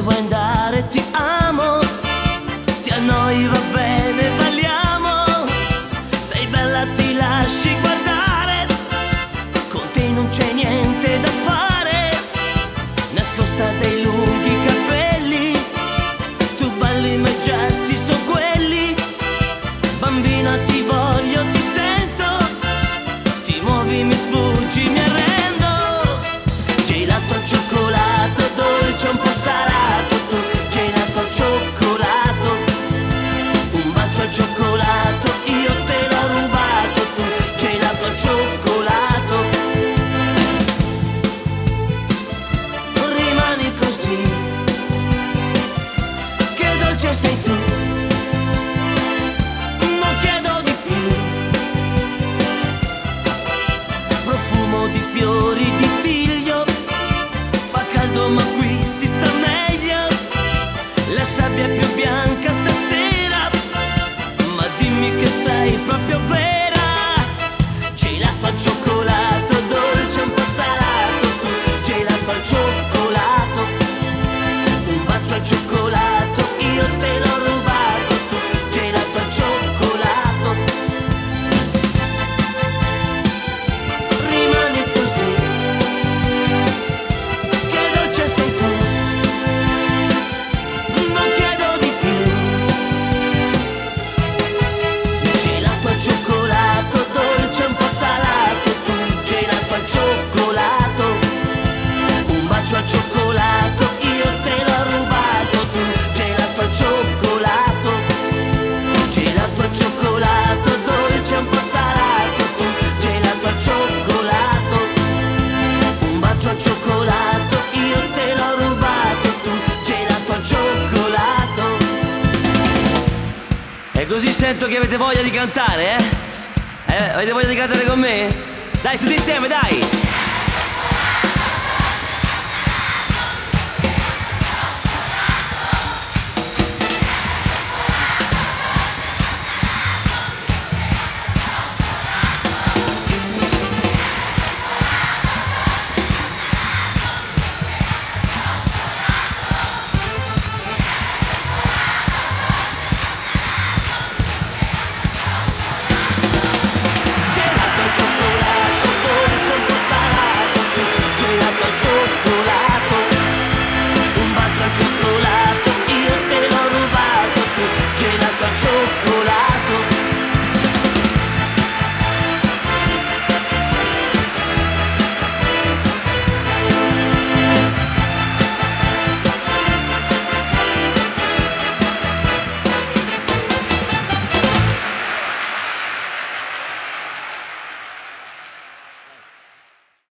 ne vuoi andare? Ti amo, ti annoi, va bene, balliamo. Sei bella, ti lasci guardare, con te non c'è niente da fare. Nascosta dei lunghi capelli, tu balli ma gesti sono quelli. Bambina ti voglio, ti sento, ti muovi, mi sfuggi, fiori di figlio. Fa caldo ma qui si sta meglio. La sabbia è più bianca stasera. Ma dimmi che sei proprio vera così sento che avete voglia di cantare, eh? eh? Avete voglia di cantare con me? Dai, tutti insieme, dai!